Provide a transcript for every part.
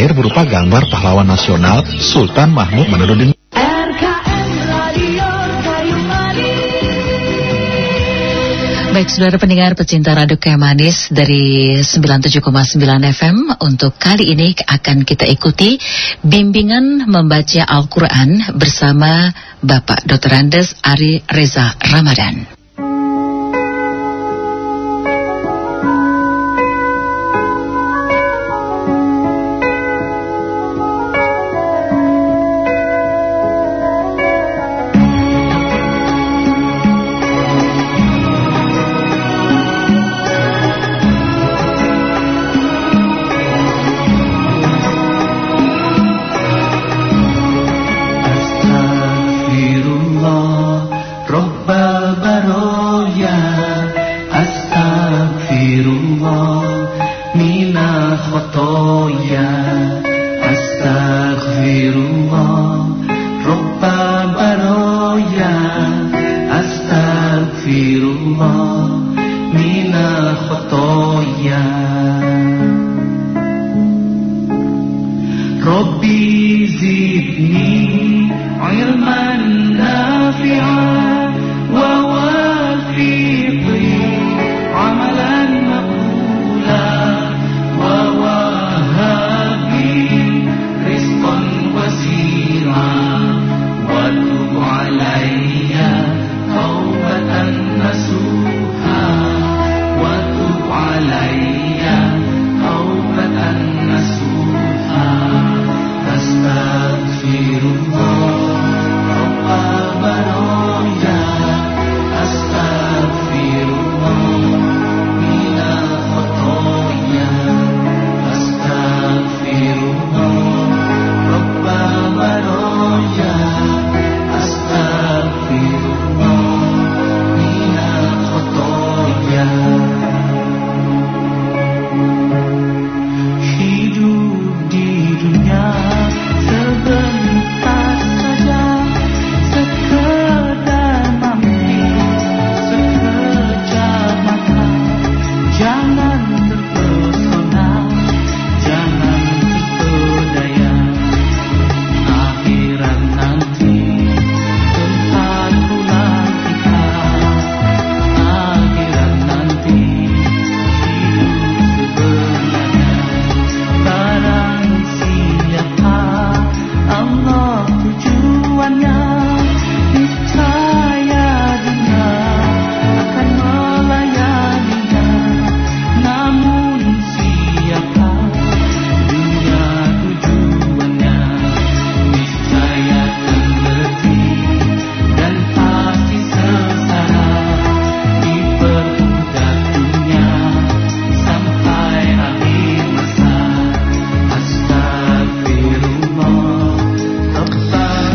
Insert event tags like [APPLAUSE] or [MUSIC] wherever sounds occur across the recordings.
air berupa gambar pahlawan nasional Sultan Mahmud Manurudin. Baik, saudara pendengar pecinta Radio Manis dari 97,9 FM Untuk kali ini akan kita ikuti Bimbingan membaca Al-Quran bersama Bapak Dr. Andes Ari Reza Ramadan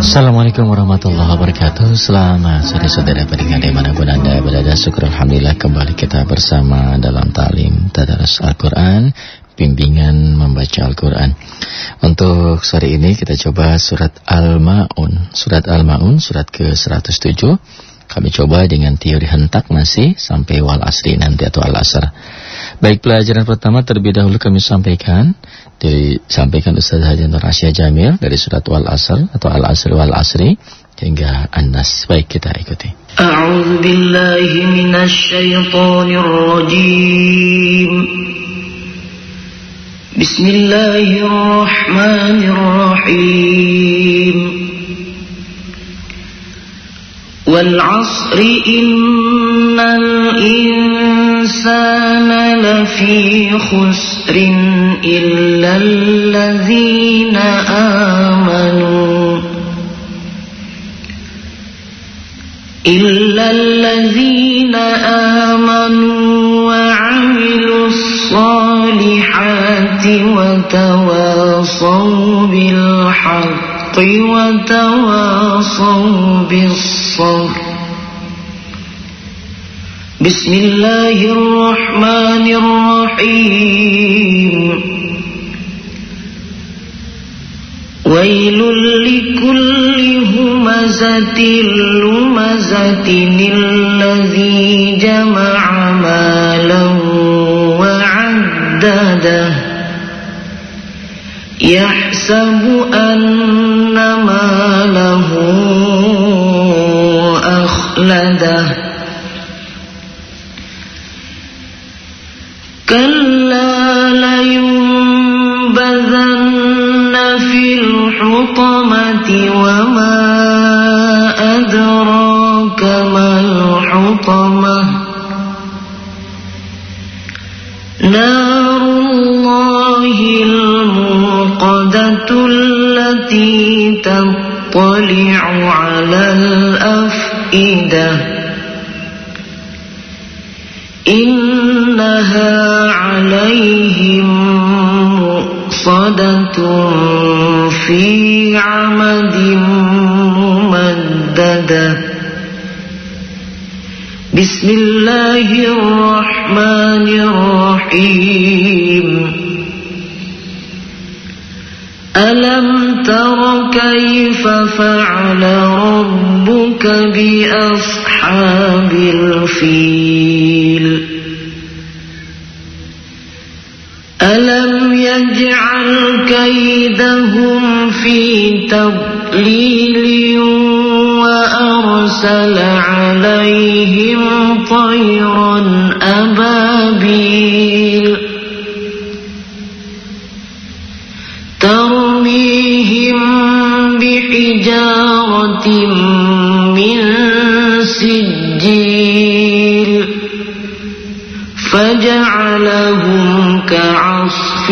Assalamualaikum warahmatullahi wabarakatuh. Selamat sore saudara pendengar di mana pun anda berada. Syukur Alhamdulillah kembali kita bersama dalam talim Tadarus Al-Quran Bimbingan membaca Al-Quran. Untuk sore ini kita coba surat Al-Ma'un. Surat Al-Ma'un surat ke-107 Kami coba dengan teori hentak masih Sampai wal asri nanti atau al-asr Baik pelajaran pertama terlebih dahulu kami sampaikan disampaikan Ustaz Haji Nur Asya Jamil dari surat Wal Asr atau Al Asr Wal Asri hingga An-Nas. Baik kita ikuti. A'udzu billahi minasyaitonir rajim. Bismillahirrahmanirrahim. والعصر إن الإنسان لفي خسر إلا الذين آمنوا إلا الذين آمنوا وعملوا الصالحات وتواصوا بالحق وتواصوا بالصبر. بسم الله الرحمن الرحيم. ويل لكل همزة لمزة الذي جمع مالا وعدده. يحسب أن أخلده كلا لينبذن في الحطمة وما أدراك ما الحطمة نار الله الموقدة التي تطلع الأفئدة إنها عليهم مؤصدة في عمد ممددة بسم الله الرحمن الرحيم ألم تر كيف فعل ربك بأصحاب الفيل. ألم يجعل كيدهم في تضليل وأرسل عليهم طيرا أبابيل. ترميهم بحجارة من سجيل فجعلهم كعصف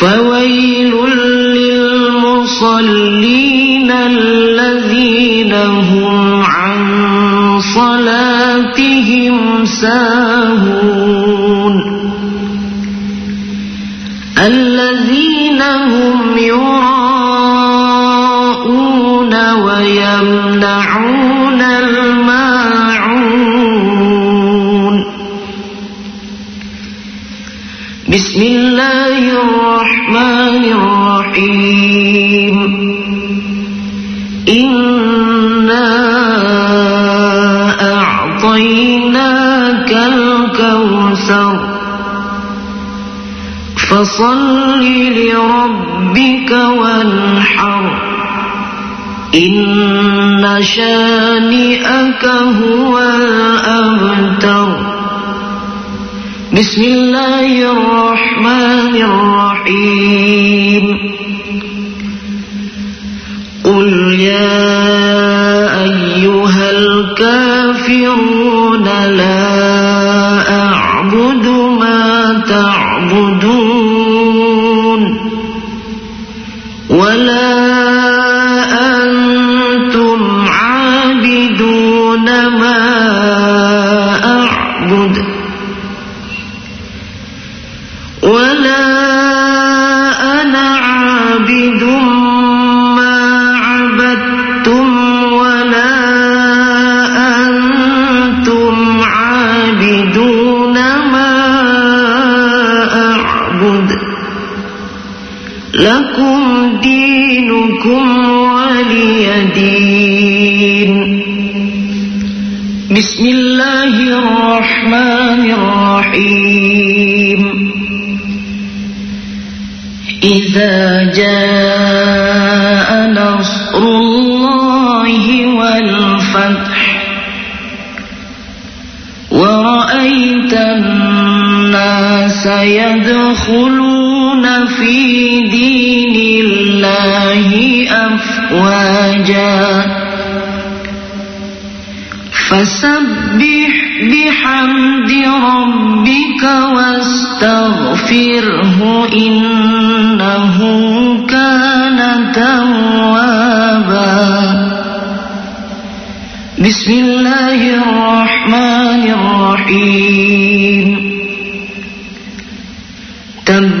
فويل للمصلين الذين هم عن صلاتهم ساهون. الذين هم يراءون فصل لربك وانحر. إن شانئك هو الأبتر. بسم الله الرحمن الرحيم. قل يا عابدون ما أعبد لكم دينكم ولي دين. بسم الله الرحمن الرحيم. إذا جاء الناس يدخلون في دين الله أفواجا. فسبح بحمد ربك واستغفره إنه كان توابا. بسم الله الرحمن الرحيم.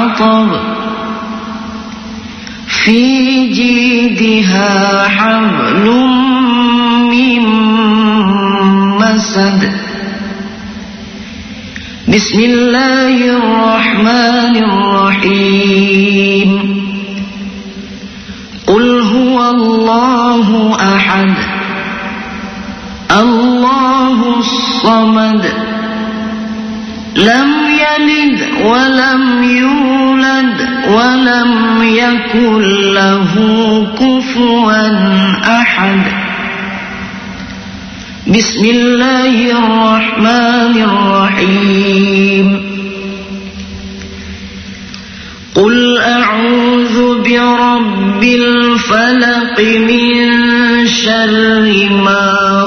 الحطب في جيدها حبل من مسد. بسم الله الرحمن الرحيم. قل هو الله أحد. الله الصمد. لم ولم يولد ولم يكن له كفوا أحد. بسم الله الرحمن الرحيم. قل أعوذ برب الفلق من شر ما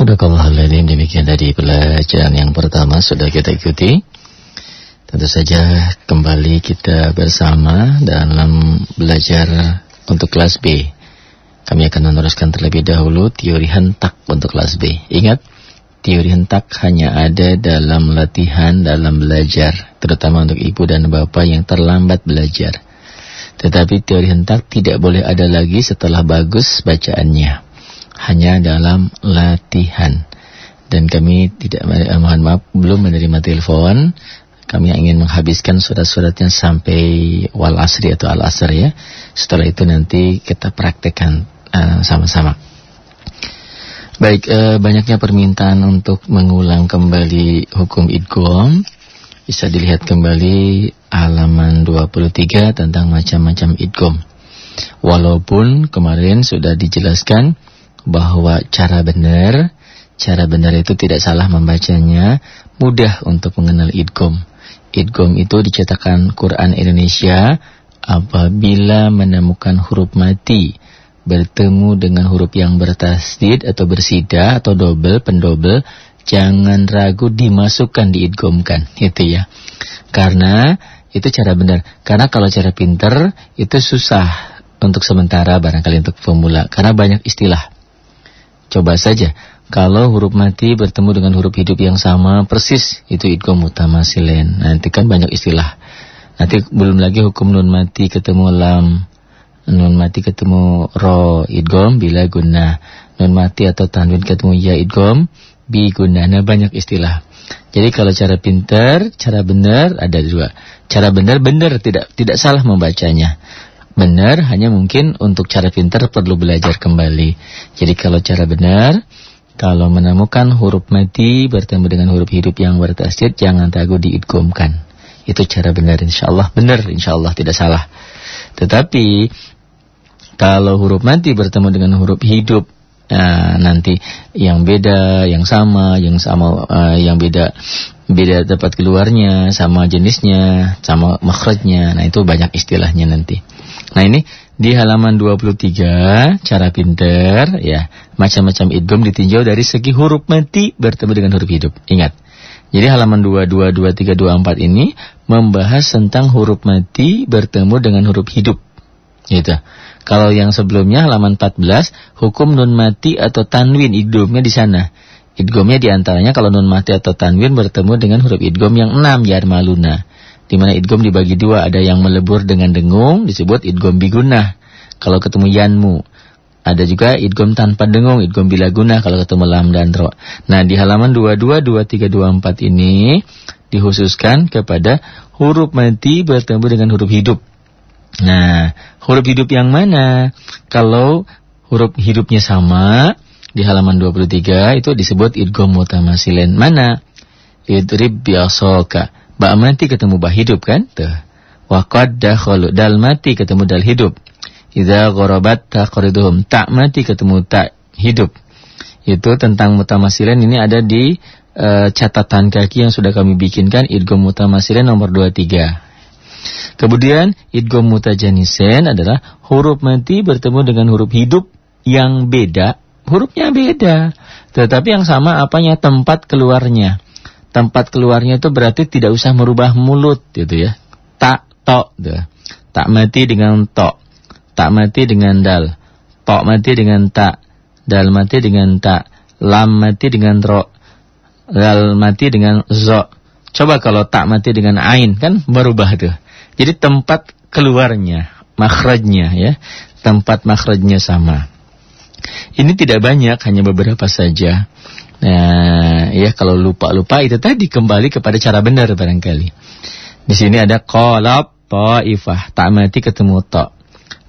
Sudah kalau hal ini demikian dari pelajaran yang pertama sudah kita ikuti. Tentu saja kembali kita bersama dalam belajar untuk kelas B. Kami akan meneruskan terlebih dahulu teori hentak untuk kelas B. Ingat, teori hentak hanya ada dalam latihan, dalam belajar, terutama untuk ibu dan bapak yang terlambat belajar. Tetapi teori hentak tidak boleh ada lagi setelah bagus bacaannya. Hanya dalam latihan. Dan kami tidak, eh, mohon maaf, belum menerima telepon. Kami ingin menghabiskan surat-suratnya sampai wal asri atau al asr ya. Setelah itu nanti kita praktekkan uh, sama-sama. Baik, uh, banyaknya permintaan untuk mengulang kembali hukum idgom. Bisa dilihat kembali halaman 23 tentang macam-macam idgom. Walaupun kemarin sudah dijelaskan bahwa cara benar, cara benar itu tidak salah membacanya, mudah untuk mengenal idgom. Idgom itu dicetakkan Quran Indonesia apabila menemukan huruf mati bertemu dengan huruf yang bertasdid atau bersida atau double pendobel jangan ragu dimasukkan diidgomkan itu ya. Karena itu cara benar. Karena kalau cara pinter itu susah untuk sementara barangkali untuk pemula. Karena banyak istilah. Coba saja kalau huruf mati bertemu dengan huruf hidup yang sama persis itu idgham mutamasilen nanti kan banyak istilah. Nanti belum lagi hukum nun mati ketemu lam. Nun mati ketemu ro idgom bila guna. Nun mati atau tanwin ketemu ya idgom bi guna. Nah banyak istilah. Jadi kalau cara pintar, cara benar ada dua. Cara benar benar tidak tidak salah membacanya. Benar hanya mungkin untuk cara pintar perlu belajar kembali. Jadi kalau cara benar kalau menemukan huruf mati bertemu dengan huruf hidup yang bertasjid jangan takut diidgomkan. Itu cara benar insya Allah benar insya Allah tidak salah. Tetapi kalau huruf mati bertemu dengan huruf hidup Nah, nanti yang beda, yang sama, yang sama, uh, yang beda, beda dapat keluarnya, sama jenisnya, sama makhrajnya. Nah, itu banyak istilahnya nanti. Nah, ini di halaman 23 cara pinter ya, macam-macam idgham ditinjau dari segi huruf mati bertemu dengan huruf hidup. Ingat. Jadi halaman 22, 23, 24 ini membahas tentang huruf mati bertemu dengan huruf hidup. Gitu. Kalau yang sebelumnya halaman 14, hukum nun mati atau tanwin idghamnya di sana. Idghamnya di antaranya kalau nun mati atau tanwin bertemu dengan huruf idgham yang 6 yarmaluna. Di mana idgham dibagi dua, ada yang melebur dengan dengung disebut idgham bigunah. Kalau ketemu yanmu, ada juga idgom tanpa dengung, idgom bila guna kalau ketemu lam dan ro. Nah, di halaman 22, 23, 24 ini dikhususkan kepada huruf mati bertemu dengan huruf hidup. Nah, huruf hidup yang mana? Kalau huruf hidupnya sama di halaman 23 itu disebut idgom mutamasilen. Mana? Idrib biasoka. Ba mati ketemu ba hidup kan? Tuh. Wa qad dal mati ketemu dal hidup. Idza gharabat taqriduhum. Tak mati ketemu tak hidup. Itu tentang mutamasilen ini ada di uh, catatan kaki yang sudah kami bikinkan idgham mutamasilen nomor 23. Kemudian idgham mutajanisen adalah huruf mati bertemu dengan huruf hidup yang beda. Hurufnya beda, tetapi yang sama apanya tempat keluarnya. Tempat keluarnya itu berarti tidak usah merubah mulut gitu ya. Tak tok Tak mati dengan tok Tak mati dengan dal. Tok mati dengan tak. Dal mati dengan tak. Lam mati dengan ro. Dal mati dengan zo. Coba kalau tak mati dengan ain kan berubah tuh. Jadi tempat keluarnya, makhrajnya ya. Tempat makhrajnya sama. Ini tidak banyak, hanya beberapa saja. Nah, ya kalau lupa-lupa itu tadi kembali kepada cara benar barangkali. Di sini ada kolab ta'ifah, tak mati ketemu tok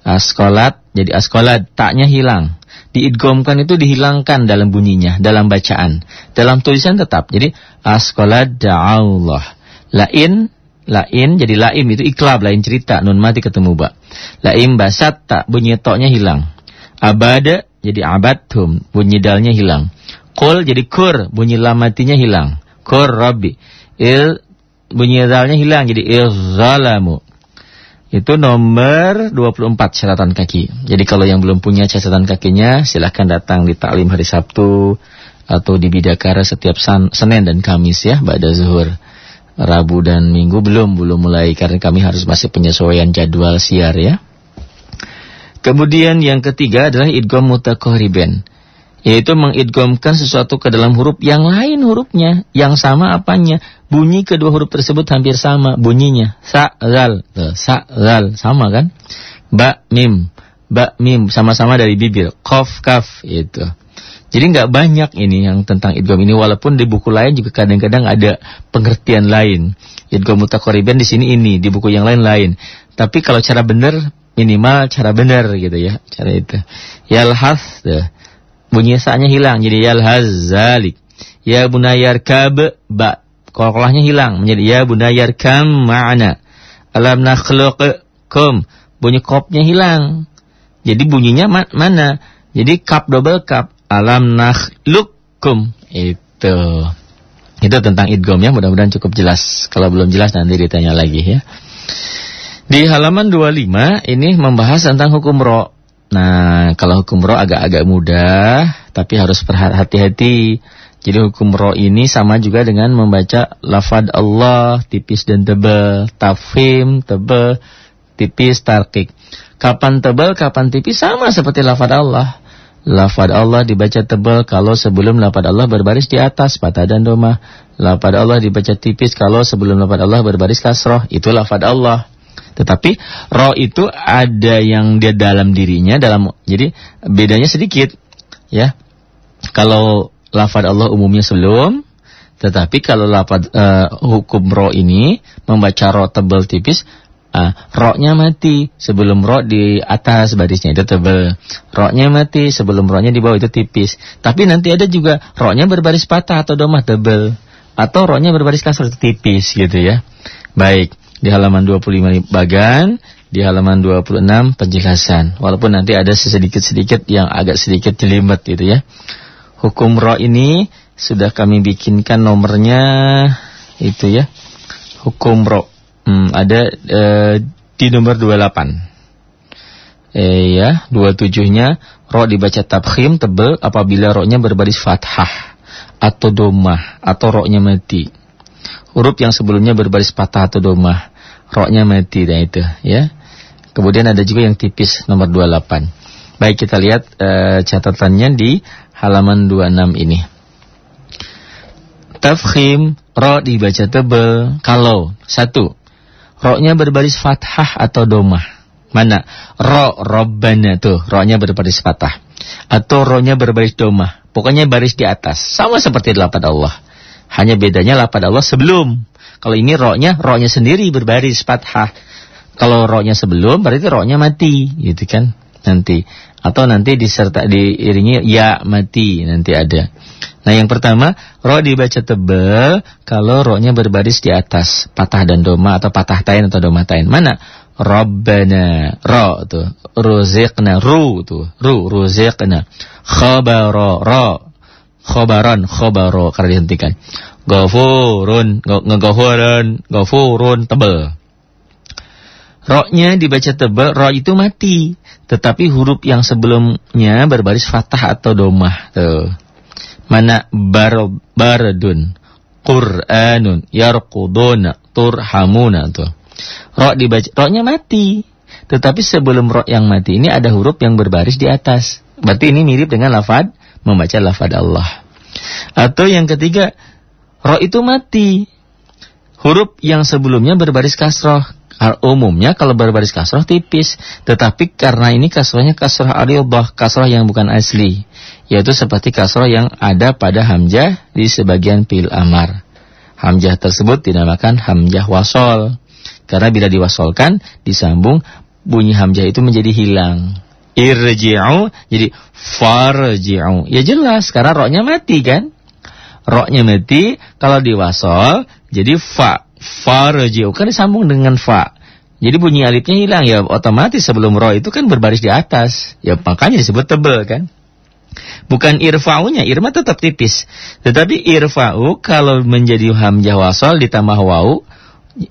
askolat jadi askolat taknya hilang diidgomkan itu dihilangkan dalam bunyinya dalam bacaan dalam tulisan tetap jadi askolat da'allah lain lain jadi laim itu iklab lain cerita. Nun mati ketemu ba. Laim basat tak bunyi toknya hilang. Abada jadi abadhum bunyi dalnya hilang. Kul jadi kur bunyi lam matinya hilang. Kur rabbi. Il bunyi dalnya hilang jadi il zalamu itu nomor 24 catatan kaki. Jadi kalau yang belum punya catatan kakinya silahkan datang di taklim hari Sabtu atau di Bidakara setiap Senin dan Kamis ya, pada zuhur. Rabu dan Minggu belum belum mulai karena kami harus masih penyesuaian jadwal siar ya. Kemudian yang ketiga adalah idgham mutaqariban yaitu mengidgomkan sesuatu ke dalam huruf yang lain hurufnya, yang sama apanya. Bunyi kedua huruf tersebut hampir sama bunyinya. Sa, zal, sa, zal, sama kan? Ba, mim, ba, mim, sama-sama dari bibir. Kof, kaf, itu. Jadi nggak banyak ini yang tentang idgom ini, walaupun di buku lain juga kadang-kadang ada pengertian lain. Idgom mutakoriben di sini ini, di buku yang lain lain. Tapi kalau cara benar, minimal cara benar gitu ya, cara itu. Yalhas, tuh bunyi sa-nya hilang jadi yalhazalik. Ya bunayar kab ba kolkolahnya hilang menjadi ya bunayar kam ma'ana. Alam nakhluqkum bunyi kopnya hilang. Jadi bunyinya ma mana? Jadi kap double kap. Alam nakhluqkum itu. Itu tentang idgom ya, mudah-mudahan cukup jelas. Kalau belum jelas nanti ditanya lagi ya. Di halaman 25 ini membahas tentang hukum ro. Nah, kalau hukum roh agak-agak mudah, tapi harus berhati-hati. Jadi hukum roh ini sama juga dengan membaca lafad Allah tipis dan tebal, tafhim tebal, tipis tarkik. Kapan tebal, kapan tipis sama seperti lafad Allah. Lafad Allah dibaca tebal kalau sebelum lafad Allah berbaris di atas patah dan domah. Lafad Allah dibaca tipis kalau sebelum lafad Allah berbaris kasroh. Itu lafad Allah. Tetapi ro itu ada yang dia dalam dirinya dalam jadi bedanya sedikit ya. Kalau lafad Allah umumnya sebelum tetapi kalau lafad uh, hukum ro ini membaca ro tebal tipis Uh, roknya mati sebelum rok di atas barisnya itu tebal. Roknya mati sebelum roknya di bawah itu tipis. Tapi nanti ada juga roknya berbaris patah atau domah tebal. Atau roknya berbaris kasar itu tipis gitu ya. Baik, di halaman 25 bagan, di halaman 26 penjelasan. Walaupun nanti ada sedikit-sedikit yang agak sedikit jelimet gitu ya. Hukum rok ini sudah kami bikinkan nomornya itu ya. Hukum rok Hmm, ada uh, di nomor 28. Eh ya, 27-nya ro dibaca tabkhim tebel apabila ro-nya berbaris fathah atau domah atau ro-nya mati. Huruf yang sebelumnya berbaris patah atau domah, ro-nya mati dan itu ya. Kemudian ada juga yang tipis nomor 28. Baik kita lihat uh, catatannya di halaman 26 ini. Tafkhim ro dibaca tebel kalau satu Roknya berbaris fathah atau domah. Mana? Ro, robbana tuh. Roknya berbaris fathah. Atau roknya berbaris domah. Pokoknya baris di atas. Sama seperti lapad Allah. Hanya bedanya lapad Allah sebelum. Kalau ini roknya, roknya sendiri berbaris fathah. Kalau roknya sebelum, berarti roknya mati. Gitu kan? Nanti. Atau nanti diserta diiringi ya mati. Nanti ada. Nah yang pertama, ro dibaca tebal kalau ro-nya berbaris di atas. Patah dan doma atau patah tain atau doma tain. Mana? Rabbana. Ro tuh. Ruziqna. Ru tuh. Ru. Ruziqna. Khabaro. Ro. Khobaron. Khobaro. Karena dihentikan. Gafurun. Ngegafurun. Gafurun. Tebal. Ro-nya dibaca tebal. Ro itu mati. Tetapi huruf yang sebelumnya berbaris fatah atau domah. Tuh. Mana bar baradun Qur'anun turhamuna tuh. Ro dibaca, ro-nya mati. Tetapi sebelum ro yang mati ini ada huruf yang berbaris di atas. Berarti ini mirip dengan lafad membaca lafad Allah. Atau yang ketiga, ro itu mati. Huruf yang sebelumnya berbaris kasroh. Umumnya kalau berbaris kasroh tipis. Tetapi karena ini kasrohnya kasroh aridah, kasroh yang bukan asli yaitu seperti kasroh yang ada pada hamzah di sebagian pil amar. Hamzah tersebut dinamakan hamzah wasol. Karena bila diwasolkan, disambung, bunyi hamzah itu menjadi hilang. Irji'u, jadi farji'u. Ya jelas, karena roknya mati kan? Roknya mati, kalau diwasol, jadi fa. Farji'u, kan disambung dengan fa. Jadi bunyi alifnya hilang, ya otomatis sebelum ro itu kan berbaris di atas. Ya makanya disebut tebel kan? Bukan irfa'unya, irma tetap tipis. Tetapi irfa'u kalau menjadi hamzah wasal ditambah wau,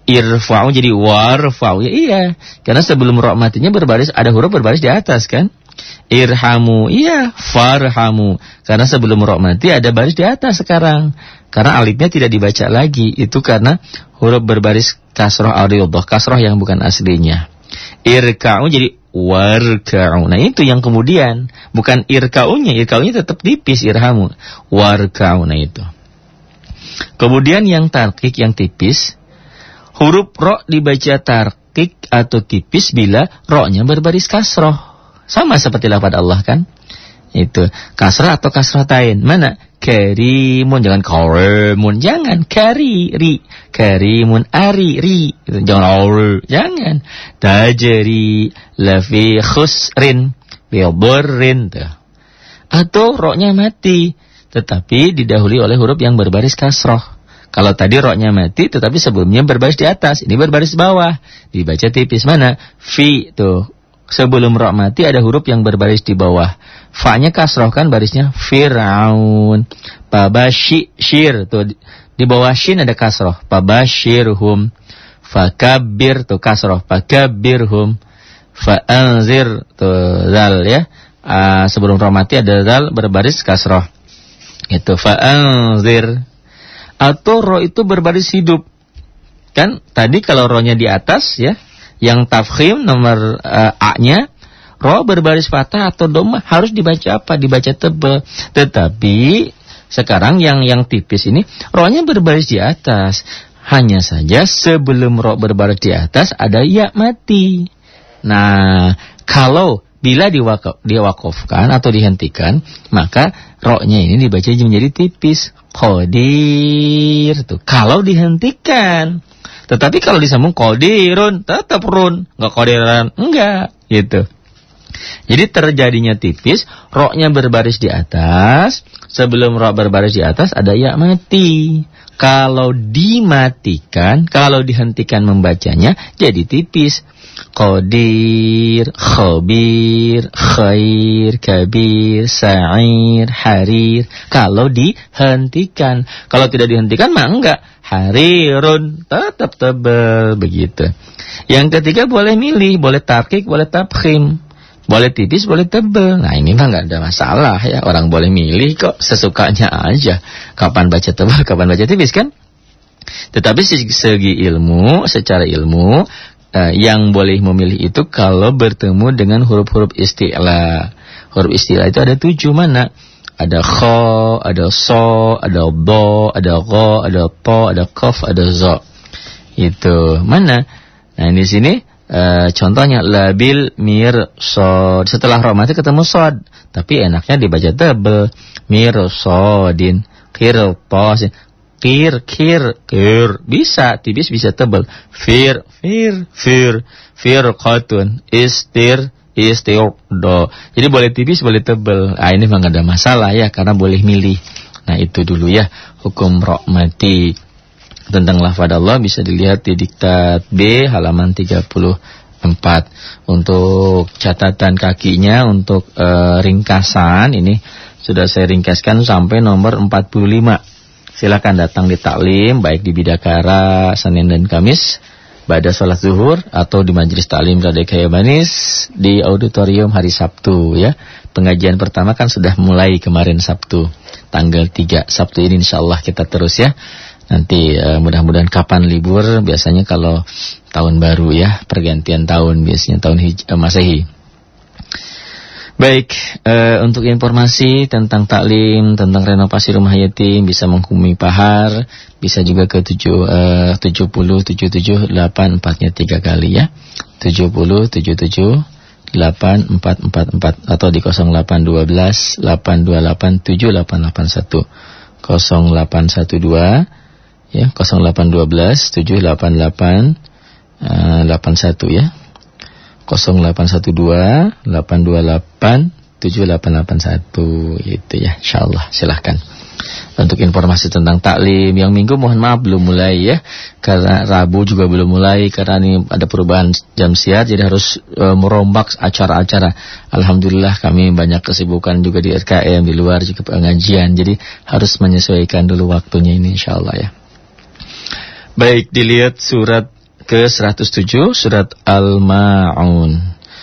irfa'u jadi warfa'u. Ya iya, karena sebelum ro matinya berbaris ada huruf berbaris di atas kan? Irhamu, iya, farhamu. Karena sebelum ro mati ada baris di atas sekarang. Karena alifnya tidak dibaca lagi. Itu karena huruf berbaris kasroh ariyodah, kasroh yang bukan aslinya. Irka'u jadi warka'u. Nah itu yang kemudian bukan irka'unya, irka'unya tetap tipis irhamu. Warka'u nah itu. Kemudian yang tarkik yang tipis huruf ro dibaca tarkik atau tipis bila ro-nya berbaris kasroh. Sama seperti lafaz Allah kan? Itu. Kasrah atau kasratain. Mana? Karimun. Jangan karimun. Jangan. Kari ri karimun. Ari ri jangan aur jangan. Tajri lafi khusrin. Biadurrin atau roknya mati. Tetapi didahului oleh huruf yang berbaris kasroh. Kalau tadi roknya mati tetapi sebelumnya berbaris di atas. Ini berbaris bawah. Dibaca tipis mana? Fi tuh sebelum rok mati ada huruf yang berbaris di bawah. Fa-nya kasroh kan barisnya Fir'aun. Pabashir tuh di bawah shin ada kasroh. Pabashirhum. Fakabir tuh kasroh. Fakabirhum. Fa'anzir tuh zal ya. Uh, sebelum rok mati ada zal berbaris kasroh. Itu fa'anzir. Atau ro itu berbaris hidup. Kan tadi kalau rohnya di atas ya yang tafkhim nomor uh, A-nya ro berbaris fathah atau doma harus dibaca apa? Dibaca tebal. Tetapi sekarang yang yang tipis ini rohnya berbaris di atas. Hanya saja sebelum roh berbaris di atas ada ya mati. Nah, kalau bila diwakaf, diwakafkan atau dihentikan, maka roknya ini dibaca menjadi tipis. Qadir tuh. Kalau dihentikan. Tetapi kalau disambung qadirun, tetap run. Enggak qadiran, enggak. Gitu. Jadi terjadinya tipis, roknya berbaris di atas. Sebelum rok berbaris di atas ada ya mati. Kalau dimatikan, kalau dihentikan membacanya, jadi tipis. Qadir, khabir, khair, kabir, sa'ir, harir. Kalau dihentikan. Kalau tidak dihentikan mah enggak. Harirun, tetap tebal, begitu. Yang ketiga boleh milih, boleh tarkik, boleh tabkhim. Boleh tipis, boleh tebal. Nah ini mah nggak ada masalah ya. Orang boleh milih kok sesukanya aja. Kapan baca tebal, [LAUGHS] kapan baca tipis kan? Tetapi segi ilmu, secara ilmu, uh, yang boleh memilih itu kalau bertemu dengan huruf-huruf istilah. Huruf istilah itu ada tujuh mana? Ada kho, ada so, ada bo, ada go, ada to, ada kof, ada zo. Itu mana? Nah di sini uh, contohnya labil mir sod. Setelah ro mati ketemu sod, tapi enaknya dibaca tebel. Mir sodin, kir Kir, kir, kir. Bisa, tipis bisa tebal. Fir, fir, fir. Fir kotun. Istir, istir, do. Jadi boleh tipis, boleh tebal. Ah ini memang ada masalah ya, karena boleh milih. Nah itu dulu ya, hukum mati Tentang lafad Allah bisa dilihat di diktat B halaman 34. Untuk catatan kakinya, untuk uh, ringkasan ini sudah saya ringkaskan sampai nomor 45. Silakan datang di taklim baik di Bidakara Senin dan Kamis pada sholat zuhur atau di majelis taklim Radek Manis di auditorium hari Sabtu ya. Pengajian pertama kan sudah mulai kemarin Sabtu tanggal 3 Sabtu ini insya Allah kita terus ya. Nanti uh, mudah-mudahan kapan libur biasanya kalau tahun baru ya pergantian tahun biasanya tahun hij uh, Masehi. Baik, e, untuk informasi tentang taklim, tentang renovasi rumah yatim bisa menghubungi Pahar, bisa juga ke 7 eh 70 77 84 nya 3 kali ya. 70 77 8444 atau di 0812 828 7881 0812 ya 0812 788 uh, 81 ya. 0812 828 7881 itu ya insyaallah silahkan. Untuk informasi tentang taklim yang minggu mohon maaf belum mulai ya. Karena Rabu juga belum mulai karena ini ada perubahan jam siar jadi harus e, merombak acara-acara. Alhamdulillah kami banyak kesibukan juga di RKM di luar juga pengajian. Jadi harus menyesuaikan dulu waktunya ini insyaallah ya baik dilihat surat ke-107 surat Al-Ma'un.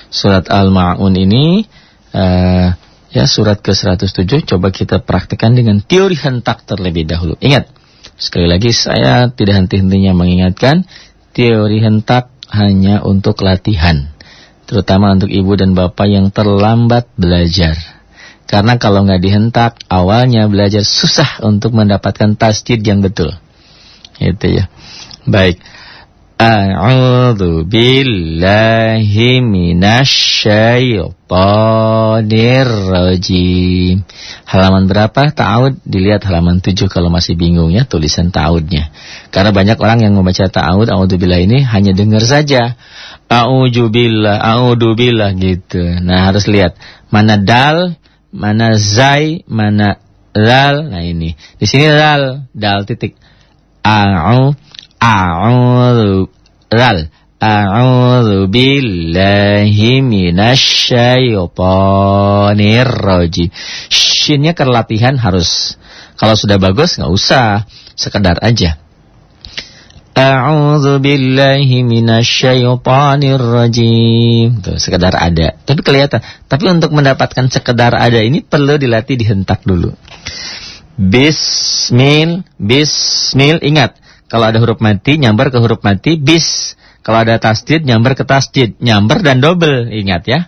Surat Al-Ma'un ini uh, ya surat ke-107 coba kita praktekkan dengan teori hentak terlebih dahulu. Ingat, sekali lagi saya tidak henti-hentinya mengingatkan teori hentak hanya untuk latihan. Terutama untuk ibu dan bapak yang terlambat belajar. Karena kalau nggak dihentak, awalnya belajar susah untuk mendapatkan tasjid yang betul. Itu ya. Baik. A'udzu billahi minasyaitonir rajim. Halaman berapa? Ta'awud dilihat halaman 7 kalau masih bingung ya tulisan ta'awudnya. Karena banyak orang yang membaca ta'awud a'udzubillah ini hanya dengar saja. A'udzubillah, a'udzubillah gitu. Nah, harus lihat mana dal, mana zai, mana lal. Nah, ini. Di sini lal, dal titik. A'u A'udzu ral A'udzu billahi minasyaitonir rajim. Shinnya kelatihan harus. Kalau sudah bagus nggak usah, sekedar aja. A'udzu billahi minasyaitonir rajim. Sekedar ada. Tapi kelihatan. Tapi untuk mendapatkan sekedar ada ini perlu dilatih dihentak dulu. Bismil, bismil, ingat kalau ada huruf mati, nyambar ke huruf mati, bis. Kalau ada tasdid, nyambar ke tasdid. Nyambar dan double, ingat ya.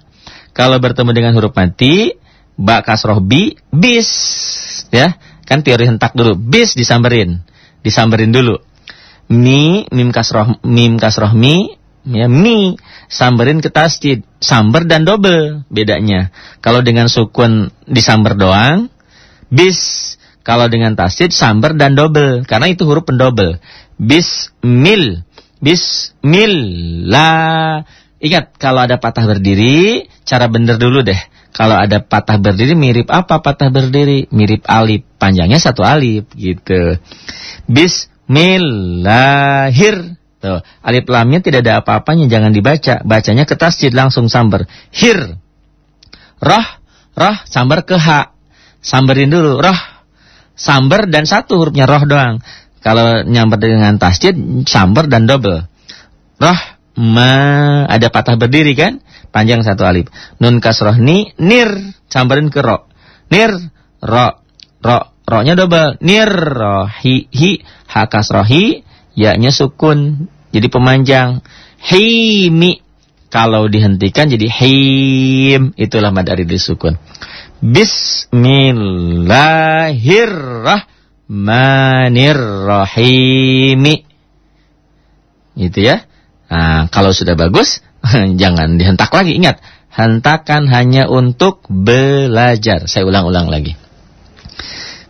Kalau bertemu dengan huruf mati, ba kasroh bi, bis. Ya, kan teori hentak dulu. Bis disamberin. Disamberin dulu. Mi, mim kasroh, mim kasroh mi, ya mi. Samberin ke tasjid. Samber dan double bedanya. Kalau dengan sukun disamber doang, bis. Kalau dengan tasjid, samber dan double. Karena itu huruf pendobel. Bismil. Bismillah. Ingat, kalau ada patah berdiri, cara bener dulu deh. Kalau ada patah berdiri, mirip apa patah berdiri? Mirip alif. Panjangnya satu alif, gitu. Bismillahir. Tuh, alif lamnya tidak ada apa-apanya, jangan dibaca. Bacanya ke tasjid, langsung sambar. Hir. Roh, roh, sambar ke ha. Samberin dulu, roh. Sambar dan satu hurufnya roh doang. Kalau nyamber dengan tasjid, sambar dan double. Roh, ma ada patah berdiri kan? Panjang satu alif. Nun kasroh ni nir sambarin ke ro. Nir ro ro ro nya double. Nir ro hi hi ha kasrohi ya nya sukun jadi pemanjang. Himi kalau dihentikan jadi him. Itulah mad ari disukun Bismillahirrahmanirrahim itu ya Nah, kalau sudah bagus, [LAUGHS] jangan dihentak lagi. Ingat, hentakan hanya untuk belajar. Saya ulang-ulang lagi.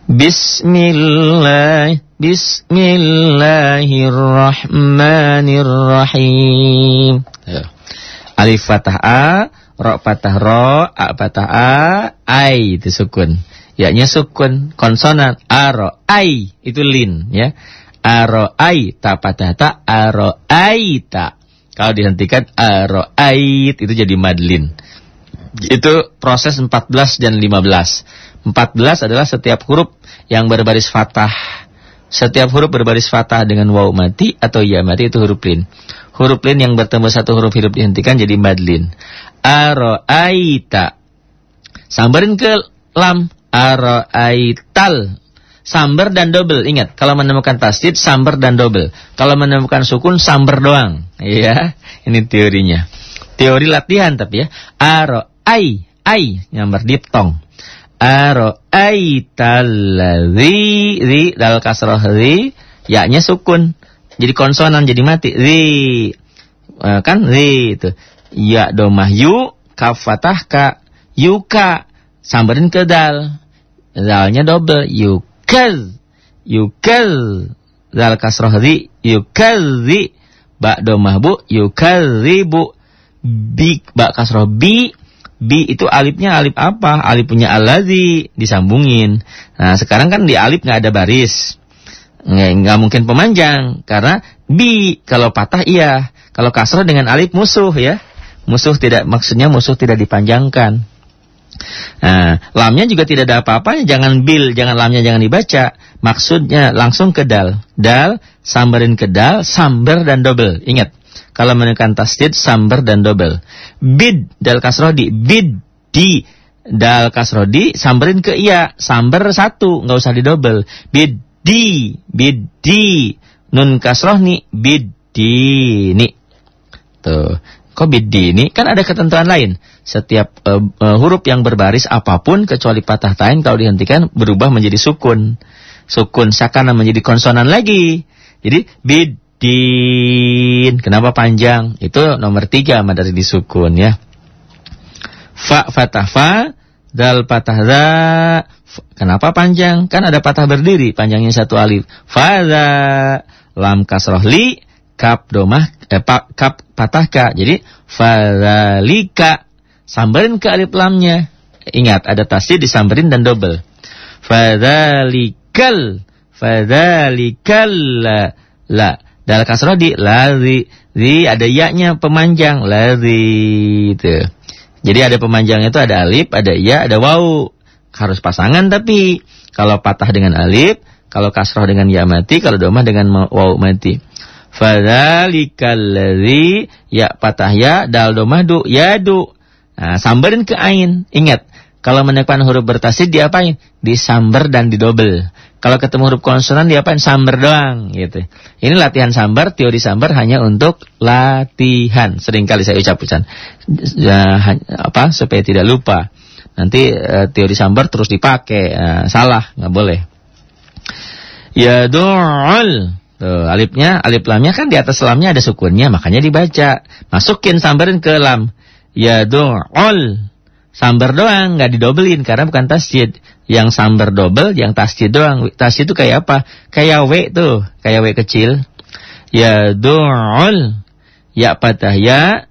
Bismillah, Bismillahirrahmanirrahim. Alif fathah A, Ro fathah Ro, A fathah A, Ai itu sukun. Ya-nya sukun, konsonan, A, Ro, Ai, itu lin, ya. Aro'aita patata aro'aita. Kalau dihentikan aro'ait itu jadi madlin. Itu proses 14 dan 15. 14 adalah setiap huruf yang berbaris fatah. Setiap huruf berbaris fatah dengan waw mati atau ya mati itu huruf lin. Huruf lin yang bertemu satu huruf hidup dihentikan jadi madlin. Aro'aita. Sambarin ke lam. Aro'aital samber dan double. Ingat, kalau menemukan tasdid samber dan double. Kalau menemukan sukun samber doang. Iya, ini teorinya. Teori latihan tapi ya. Aro ai ai nyamber diptong. Aro ai talladzi ri dal kasroh ri. Ya-nya sukun. Jadi konsonan jadi mati. Ri. Eh, kan? Ri itu. Ya domah yu kaf ka yuka. Samberin ke dal. Dalnya double. Yuk yukaz. Yukaz zal kasrah di yukazi ba domah bu. Yukazibu bi ba kasrah bi bi itu alifnya alif apa? Alif punya alazi disambungin. Nah sekarang kan di alif nggak ada baris. Nggak, mungkin pemanjang karena bi kalau patah iya. Kalau kasrah dengan alif musuh ya. Musuh tidak maksudnya musuh tidak dipanjangkan. Nah, lamnya juga tidak ada apa-apanya, jangan bil, jangan lamnya jangan dibaca. Maksudnya langsung ke dal. Dal, samberin ke dal, samber dan double. Ingat, kalau menekan tasdid, samber dan double. Bid, dal kasrodi, bid, di, dal kasrodi, samberin ke iya, samber satu, nggak usah di double. Bid, di, bid, di, nun kasroh nih, bid, di, nih. Tuh. Kok bid-di ini kan ada ketentuan lain setiap uh, uh, huruf yang berbaris apa pun kecuali patah tain kalau dihentikan berubah menjadi sukun. Sukun sakana menjadi konsonan lagi. Jadi bidin. Kenapa panjang? Itu nomor tiga dari disukun ya. Fa fatah fa, dal patah za. Kenapa panjang? Kan ada patah berdiri, panjangnya satu alif. Fadha, lam kasroh li, kap domah, eh, kap patah ka. Jadi fadzalika Samberin ke alif lamnya. Ingat, ada tasdid disamberin dan double. Fadzalikal. Fadzalikal la. la. Dalam kasrah di lazi. Zi ada ya-nya pemanjang. Lazi. Itu. Jadi ada pemanjangnya itu ada alif, ada ya, ada wau. Harus pasangan tapi. Kalau patah dengan alif, kalau kasrah dengan ya mati, kalau domah dengan wau mati. Fadzalikal ladzi ya patah ya dal domah du ya du Nah, samberin ke ain. Ingat, kalau menekan huruf bertasid diapain? Disamber dan didobel. Kalau ketemu huruf konsonan diapain? Sambar doang gitu. Ini latihan sambar, teori sambar hanya untuk latihan. Sering kali saya ucap-ucap. Ya, apa supaya tidak lupa. Nanti uh, teori sambar terus dipakai. Uh, salah, nggak boleh. Ya do'al. Tuh, alifnya, alif lamnya kan di atas lamnya ada sukunnya, makanya dibaca. Masukin sambarin ke lam. Ya do'al. Sambar doang, nggak didobelin karena bukan tasjid. Yang sambar double, yang tasjid doang. Tasjid itu kayak apa? Kayak W tuh, kayak W kecil. Ya do'ul. Ya patah ya,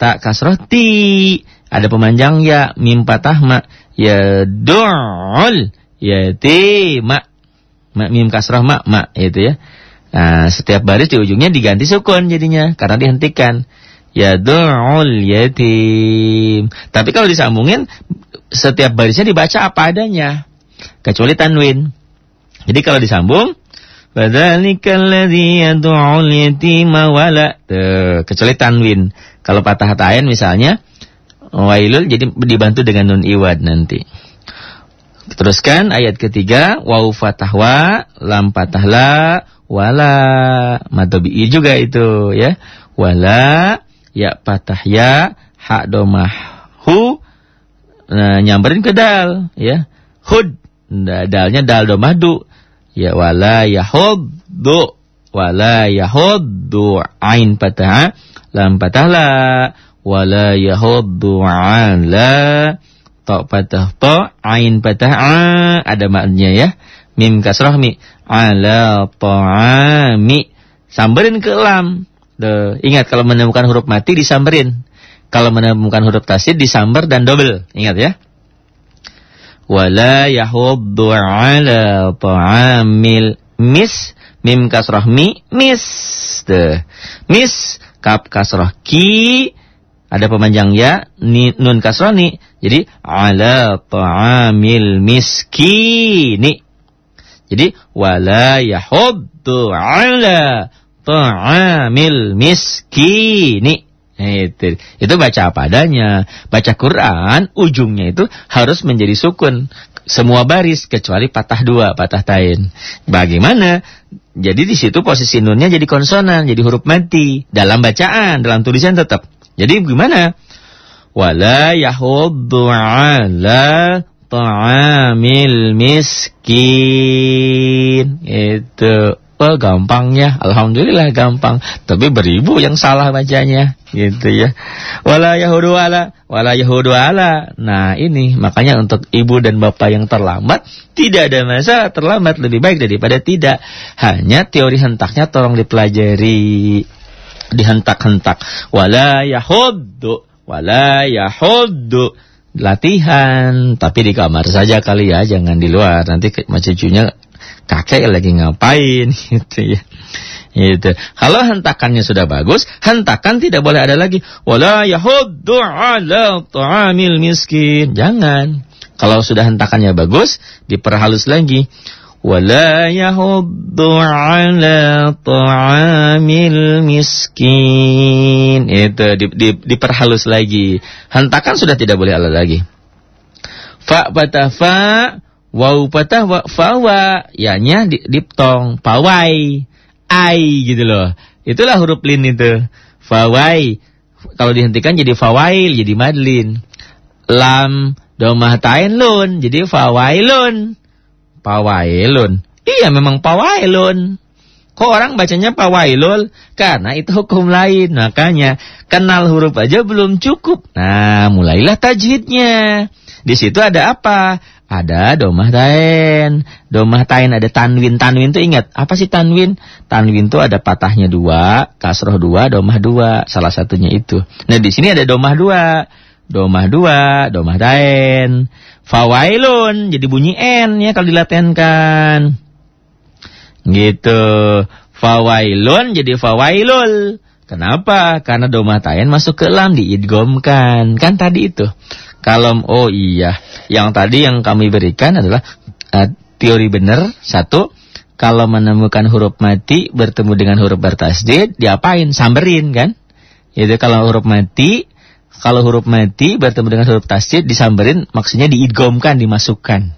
tak kasroh ti. Ada pemanjang ya, mim patah ma. Ya do'ul. Ya ti ma. ma mim kasroh ma, ma. Itu ya. Nah, setiap baris di ujungnya diganti sukun jadinya. Karena dihentikan. Ya do'ul yatim. Tapi kalau disambungin setiap barisnya dibaca apa adanya. Kecuali tanwin. Jadi kalau disambung Fadzalikal ladzi yad'ul yatima wala. kecuali tanwin. Kalau patah tain misalnya wailul jadi dibantu dengan nun iwad nanti. Teruskan ayat ketiga waw fatah wa lam patah la wala matobi juga itu ya. Wala ya patah ya hak domah hu nah, nyamperin ke dal ya. Hud nah, dalnya dal domah du. Ya wala yahuddu wala yahuddu ain patah lam patah la. Wala yahuddu ala to patah to ain patah a ada maknanya ya. Mim kasrah mi ala ta'ami samberin ke lam De, ingat kalau menemukan huruf mati disamberin. Kalau menemukan huruf tasid disamber dan double. Ingat ya. Wala yahuddu ala ta'amil mis mim kasrah mi mis. De. Mis kap kasrah ki ada pemanjang ya ni, nun kasrah ni. Jadi ala ta'amil miskini. Jadi wala yahuddu ala ta'amil miskini. Itu, itu baca apa adanya. Baca Quran, ujungnya itu harus menjadi sukun. Semua baris, kecuali patah dua, patah tain. Bagaimana? Jadi di situ posisi nunnya jadi konsonan, jadi huruf mati. Dalam bacaan, dalam tulisan tetap. Jadi gimana? Wala yahuddu ala ta'amil miskin. Itu. Oh gampangnya, Alhamdulillah gampang. Tapi beribu yang salah bacanya. Gitu ya. Wala yahudu ala, wala yahudu ala. Nah ini, makanya untuk ibu dan bapak yang terlambat, tidak ada masalah terlambat lebih baik daripada tidak. Hanya teori hentaknya tolong dipelajari. Dihentak-hentak. Wala yahudu, wala yahudu. Latihan, tapi di kamar saja kali ya, jangan di luar. Nanti cucunya kakek lagi ngapain [LAUGHS] gitu ya. Gitu. Kalau hentakannya sudah bagus, hentakan tidak boleh ada lagi. Wala yahuddu ala ta'amil miskin. Jangan. Kalau sudah hentakannya bagus, diperhalus lagi. Wala yahuddu ala ta'amil miskin. Itu di, di, diperhalus lagi. Hentakan sudah tidak boleh ada lagi. Fa batafa Wau patah wa, fawa, ya-nya di, diptong, pawai, ai gitu loh. Itulah huruf lin itu. Fawai. Kalau dihentikan jadi fawail, jadi madlin. Lam domah tain lun, jadi fawailun. Pawailun. Iya memang pawailun. Kok orang bacanya pawailul? Karena itu hukum lain. Makanya kenal huruf aja belum cukup. Nah, mulailah tajwidnya. Di situ ada apa? Ada domah tain. Domah tain ada tanwin. Tanwin itu ingat, apa sih tanwin? Tanwin itu ada patahnya dua, kasroh dua, domah dua. Salah satunya itu. Nah di sini ada domah dua. Domah dua, domah tain. Fawailun, jadi bunyi N ya kalau dilatenkan. Gitu. Fawailun jadi fawailul. Kenapa? Karena domah tain masuk ke lam diidgomkan. Kan tadi itu. Kalau oh iya, yang tadi yang kami berikan adalah uh, teori benar satu. Kalau menemukan huruf mati bertemu dengan huruf bertasdid, diapain? Samberin kan? Itu kalau huruf mati, kalau huruf mati bertemu dengan huruf tasdid disamberin, maksudnya diidgomkan, dimasukkan.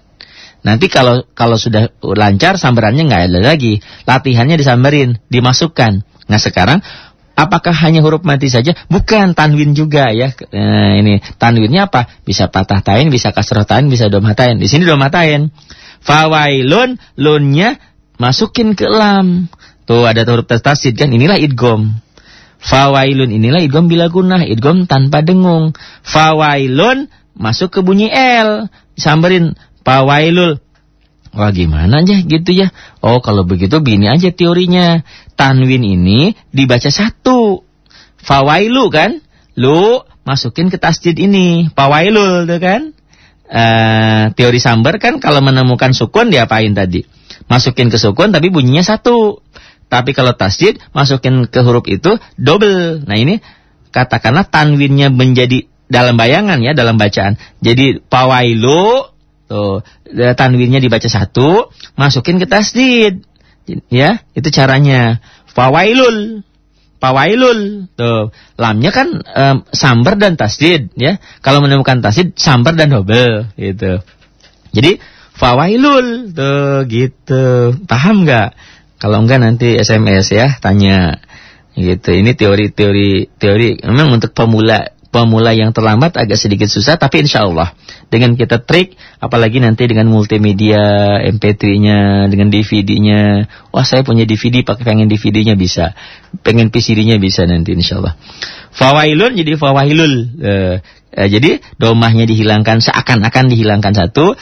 Nanti kalau kalau sudah lancar sambarannya nggak ada lagi. Latihannya disambarin, dimasukkan. Nah sekarang apakah hanya huruf mati saja? Bukan tanwin juga ya. Nah, ini tanwinnya apa? Bisa patah tain, bisa kasroh tain, bisa domatain. Di sini domatain. Fawailun, lunnya masukin ke lam. Tuh ada huruf tasid kan, inilah idgom. Fawailun inilah idgom bila gunah, idgom tanpa dengung. Fawailun masuk ke bunyi L, samberin Fawailul. Wah gimana aja gitu ya. Oh kalau begitu bini aja teorinya. Tanwin ini dibaca satu. Fawailu kan. Lu masukin ke tasjid ini. Fawailul tuh kan. Uh, teori sambar kan kalau menemukan sukun diapain tadi? Masukin ke sukun tapi bunyinya satu. Tapi kalau tasjid masukin ke huruf itu double. Nah ini katakanlah tanwinnya menjadi dalam bayangan ya dalam bacaan. Jadi pawailu Tuh, tanwinnya dibaca satu, masukin ke tasdid. Ya, itu caranya. Fawailul. Fawailul. Tuh, lamnya kan um, sambar dan tasdid, ya. Kalau menemukan tasdid, sambar dan double, gitu. Jadi, fawailul. Tuh, gitu. Paham nggak? Kalau enggak nanti SMS ya, tanya. Gitu. Ini teori-teori teori memang untuk pemula pemula yang terlambat agak sedikit susah tapi insya Allah dengan kita trik apalagi nanti dengan multimedia MP3-nya dengan DVD-nya wah saya punya DVD pakai pengen DVD-nya bisa. Pengen PCD-nya bisa nanti insya Allah fawailun jadi fawailul. Uh, uh, jadi domahnya dihilangkan seakan-akan dihilangkan satu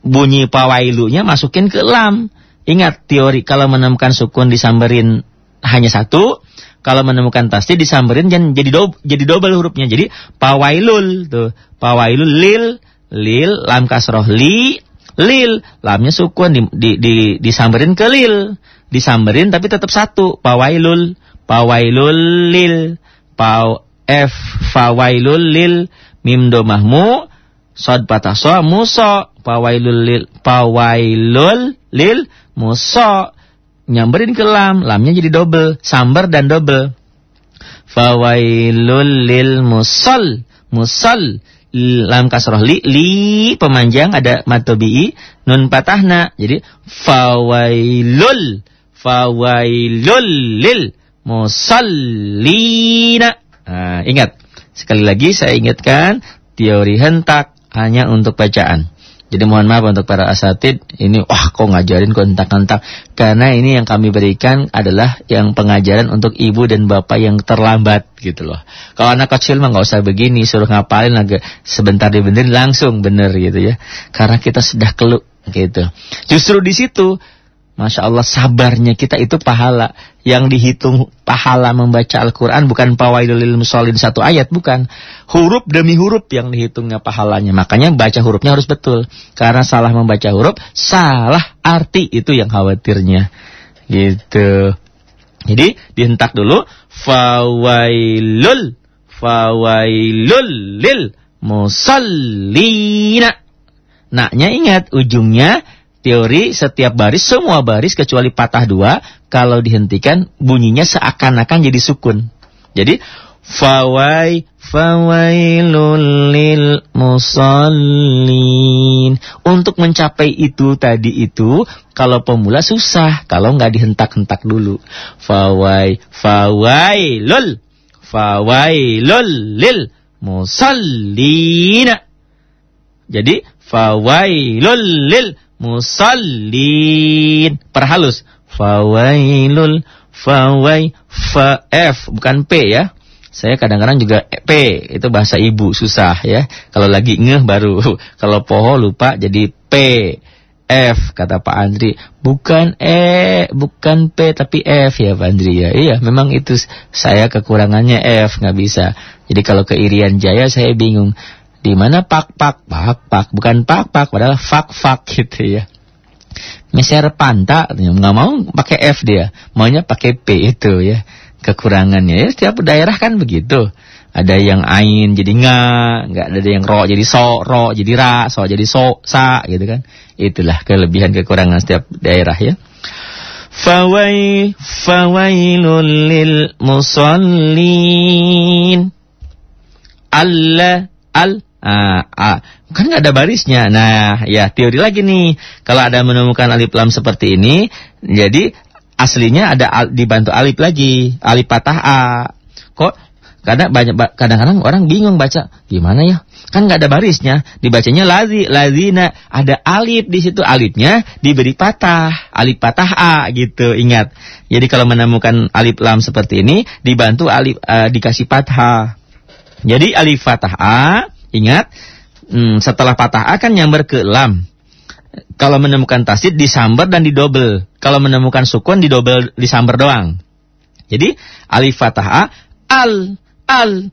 bunyi fawailunya masukin ke lam ingat teori kalau menemukan sukun disamberin hanya satu kalau menemukan tasdid disamberin jadi do, jadi double hurufnya. Jadi pawailul tuh. Pawailul lil lil lam kasroh li lil lamnya sukun di, di, di disamberin ke lil. Disamberin tapi tetap satu. Pawailul pawailul lil paw f fawailul lil mim domahmu sod patah so muso pawailul lil pawailul lil muso nyamberin ke lam, lamnya jadi double, sambar dan double. Fawailul lil musol, musol, lam kasroh li, li pemanjang ada matobi'i, nun patahna. Jadi fawailul, fawailul lil musallina. Nah, ingat, sekali lagi saya ingatkan, teori hentak hanya untuk bacaan. Jadi mohon maaf untuk para asatid, ini wah kok ngajarin kok entak-entak. Karena ini yang kami berikan adalah yang pengajaran untuk ibu dan bapak yang terlambat gitu loh. Kalau anak kecil mah nggak usah begini, suruh ngapalin lagi sebentar dibenerin langsung bener gitu ya. Karena kita sudah keluk gitu. Justru di situ Masya Allah sabarnya kita itu pahala. Yang dihitung pahala membaca Al-Quran bukan pawailul musallin satu ayat, bukan. Huruf demi huruf yang dihitungnya pahalanya. Makanya baca hurufnya harus betul. Karena salah membaca huruf, salah arti itu yang khawatirnya. Gitu. Jadi dihentak dulu. Fawailul. Fawailul lil musallina. Naknya ingat ujungnya teori setiap baris, semua baris kecuali patah dua, kalau dihentikan bunyinya seakan-akan jadi sukun. Jadi, fawai fawailul lil musallin. Untuk mencapai itu tadi itu, kalau pemula susah, kalau nggak dihentak-hentak dulu. Fawai fawailul fawailul lil musallina. Jadi, fawailul lil musallin. Perhalus. Fawailul fawai fa f bukan p ya. Saya kadang-kadang juga p itu bahasa ibu susah ya. Kalau lagi ngeh baru. [LAUGHS] Kalau poho lupa jadi p. F kata Pak Andri bukan E bukan P tapi F ya Pak Andri ya iya memang itu saya kekurangannya F nggak bisa jadi kalau ke Irian Jaya saya bingung di mana pak-pak, pak-pak, bukan pak-pak, padahal fak-fak gitu ya. Meser panta, nggak mau pakai F dia, maunya pakai P itu ya. Kekurangannya ya, setiap daerah kan begitu. Ada yang ain jadi nga, nggak ada yang ro jadi so, ro jadi ra, so jadi so, sa gitu kan. Itulah kelebihan kekurangan setiap daerah ya. Fawai fawailul lil musallin. Allah al Nah, a. kan nggak ada barisnya. Nah, ya teori lagi nih. Kalau ada menemukan alif lam seperti ini, jadi aslinya ada al, dibantu alif lagi, alif patah a. Kok kadang banyak kadang-kadang orang bingung baca gimana ya? Kan nggak ada barisnya, dibacanya lazi, lazina, ada alif di situ, alifnya diberi patah, alif patah a gitu, ingat. Jadi kalau menemukan alif lam seperti ini, dibantu alif uh, dikasih patah. Jadi alif patah a, ingat, hmm, setelah patah a kan nyamber ke lam. Kalau menemukan tasid disamber dan didobel. Kalau menemukan sukun didobel disamber doang. Jadi alif fatah a, al, al,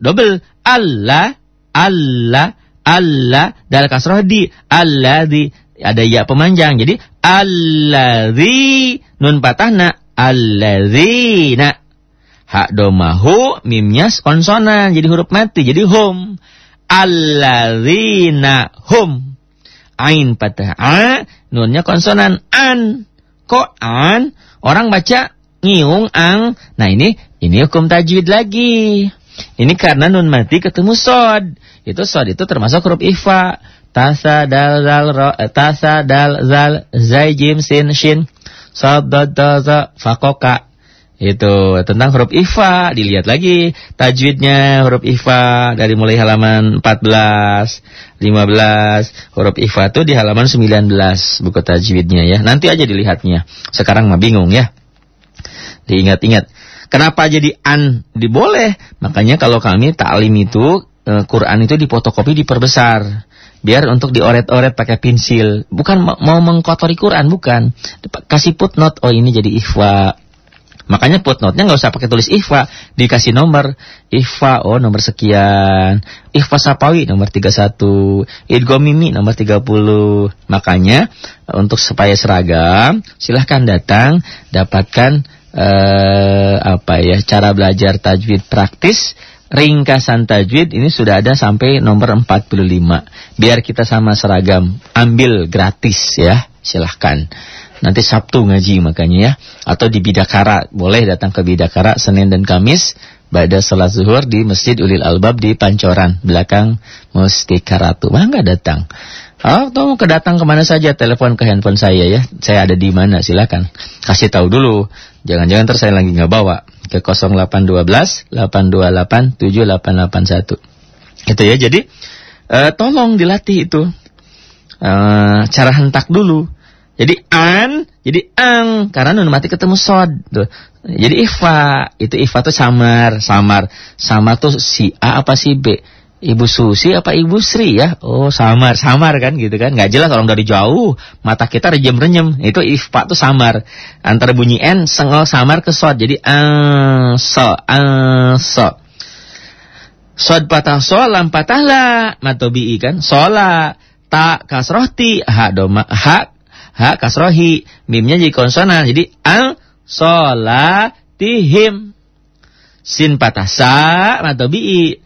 dobel, Allah, Allah, Allah, dal kasroh di, di ada ya pemanjang. Jadi alladzi nun patahna alladzina. Hak domahu mimnya konsonan jadi huruf mati jadi hum. Alladzina hum. Ain patah a, nunnya konsonan an. Kok an? Orang baca ngiung ang. Nah ini ini hukum tajwid lagi. Ini karena nun mati ketemu sod. Itu sod itu termasuk huruf ifa. Tasa dal zal ro, eh, tasa dal zal zai jim sin shin sod dad za fakoka. Itu tentang huruf ifa, dilihat lagi tajwidnya huruf ifa dari mulai halaman 14, 15, huruf ifa itu di halaman 19 buku tajwidnya ya. Nanti aja dilihatnya. Sekarang mah bingung ya. Diingat-ingat. Kenapa jadi an diboleh? Makanya kalau kami taklim itu e, Quran itu dipotokopi diperbesar. Biar untuk dioret-oret pakai pensil. Bukan mau mengkotori Quran, bukan. Kasih footnote, oh ini jadi ikhwa. Makanya footnote-nya nggak usah pakai tulis ikhwa, dikasih nomor ikhwa, oh nomor sekian, ikhwa sapawi nomor 31, idgomimi nomor 30. Makanya untuk supaya seragam, silahkan datang dapatkan eh, apa ya cara belajar tajwid praktis. Ringkasan tajwid ini sudah ada sampai nomor 45 biar kita sama seragam ambil gratis ya silahkan nanti Sabtu ngaji makanya ya atau di Bidakara boleh datang ke Bidakara Senin dan Kamis pada sholat zuhur di Masjid Ulil Albab di Pancoran belakang Mustikaratu bangga datang Oh, atau kedatang ke mana saja telepon ke handphone saya ya. Saya ada di mana silakan. Kasih tahu dulu. Jangan-jangan terus saya lagi nggak bawa ke 0812 828 7881. Itu ya. Jadi uh, tolong dilatih itu. Uh, cara hentak dulu. Jadi an, jadi ang karena nun mati ketemu sod. Tuh. Jadi ifa, itu ifa tuh samar, samar. Samar tuh si A apa si B? Ibu Susi apa Ibu Sri ya? Oh samar, samar kan gitu kan? Gak jelas orang dari jauh, mata kita rejem-renyem. Itu ifpa tuh samar. Antara bunyi N, sengol samar ke sod. Jadi an so, an so. Sod patah so, lam patah la. Matobi'i kan? Sola, ta kasrohti, ha doma, ha, ha kasrohi. Mimnya jadi konsonan. Jadi an solatihim. Sin patah sa, matobi'i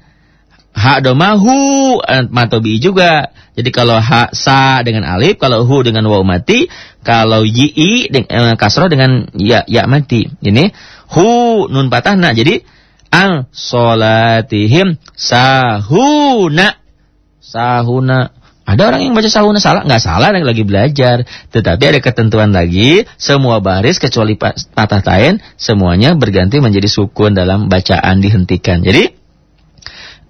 hak domahu eh, matobi juga. Jadi kalau hak sa dengan alif, kalau hu dengan waw mati, kalau yi dengan eh, kasroh dengan ya ya mati. Ini hu nun patah nah. Jadi ang solatihim sahuna sahuna. Ada orang yang baca sahuna salah? Nggak salah, lagi belajar. Tetapi ada ketentuan lagi, semua baris kecuali patah tain, semuanya berganti menjadi sukun dalam bacaan dihentikan. Jadi,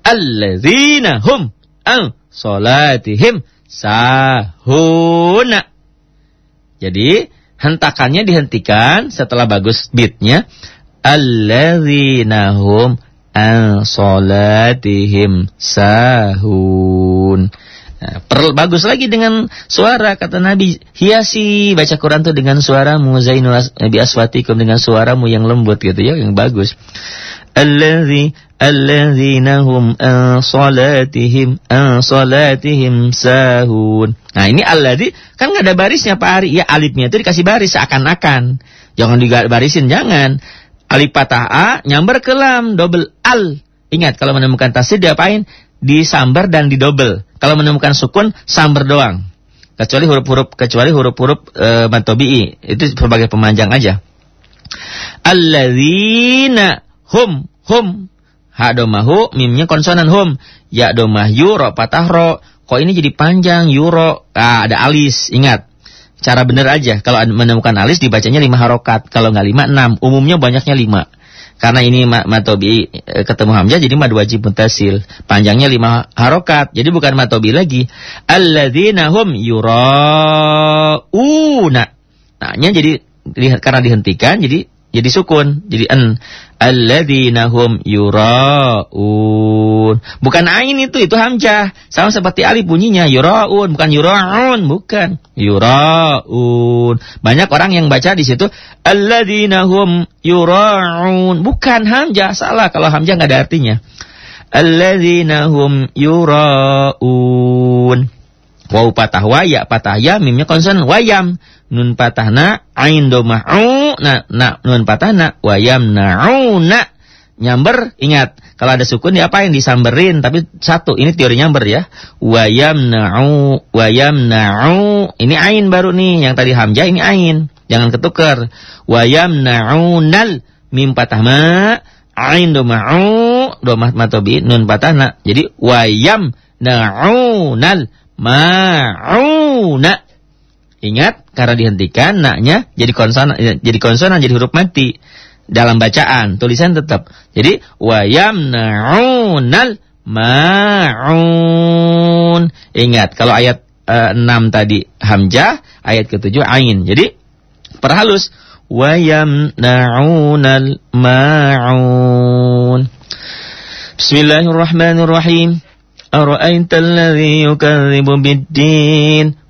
alladzina hum an salatihim sahuna. Jadi hentakannya dihentikan setelah bagus beatnya alladzina hum an salatihim sahun. Nah, perlu bagus lagi dengan suara kata Nabi hiasi baca Quran tuh dengan suaramu Zainul Nabi Aswatikum dengan suaramu yang lembut gitu ya yang bagus. Alladzi alladzina hum an salatihim an salatihim sahun. Nah, ini alladzi kan nggak ada barisnya Pak Ari. Ya alifnya itu dikasih baris seakan-akan. Jangan digarisin, jangan. Alif patah A nyamber ke lam double al. Ingat kalau menemukan tasdid diapain? Disambar dan didobel. Kalau menemukan sukun sambar doang. Kecuali huruf-huruf kecuali huruf-huruf e, mantobi'i. Itu sebagai pemanjang aja. Alladzina hum hum Ha domahu, mimnya konsonan hum. Ya domah yu, ro patah ro. Kok ini jadi panjang, yuro. Ah, ada alis, ingat. Cara bener aja, kalau menemukan alis dibacanya lima harokat. Kalau nggak lima, enam. Umumnya banyaknya lima. Karena ini matobi eh, ketemu hamzah jadi mad wajib mutasil. Panjangnya lima harokat. Jadi bukan matobi lagi. Alladzina hum yura'una. Nah, jadi karena dihentikan jadi jadi sukun, jadi an. Alladzina hum yuraun. Bukan ain itu, itu hamzah. Sama seperti alif bunyinya yuraun, bukan yuraun, bukan. Yuraun. Banyak orang yang baca di situ alladzina hum yuraun. Bukan hamzah, salah kalau hamzah nggak ada artinya. Alladzina hum yuraun. Waw patah wa, ya patah ya, mimnya konsonan wayam. Nun patah na, ain doma'u, na, na, nun patah na, wayam na'u, na. Nyamber, ingat, kalau ada sukun diapain? Disamberin, tapi satu, ini teori nyamber ya. Wayam na'u, wayam na'u, ini ain baru nih, yang tadi hamzah ini ain. Jangan ketukar. Wayam na'u nal, mim patah ma, ain doma'u, domah matobi, nun patah na. Jadi wayam na'u nal, ma'una. Ingat, karena dihentikan naknya jadi konsonan ya, jadi konsonan jadi huruf mati dalam bacaan, tulisan tetap. Jadi wayam naunal ma'un. Ingat, kalau ayat eh, uh, 6 tadi hamzah, ayat ke-7 ain. Jadi perhalus wayam naunal ma'un. Bismillahirrahmanirrahim. Ara'aita alladhi yukadzibu biddin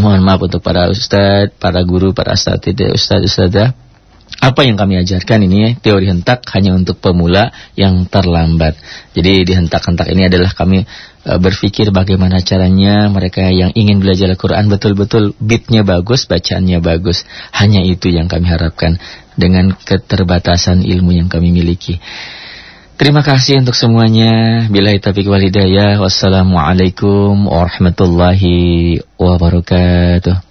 Mohon maaf untuk para ustadz, para guru, para asatidz, ustadz, ustadzah. Apa yang kami ajarkan ini teori hentak hanya untuk pemula yang terlambat. Jadi di hentak-hentak ini adalah kami e, berpikir bagaimana caranya mereka yang ingin belajar Al-Quran betul-betul beatnya bagus, bacaannya bagus. Hanya itu yang kami harapkan dengan keterbatasan ilmu yang kami miliki. Terima kasih untuk semuanya. Bila taufiq wal hidayah. Wassalamualaikum warahmatullahi wabarakatuh.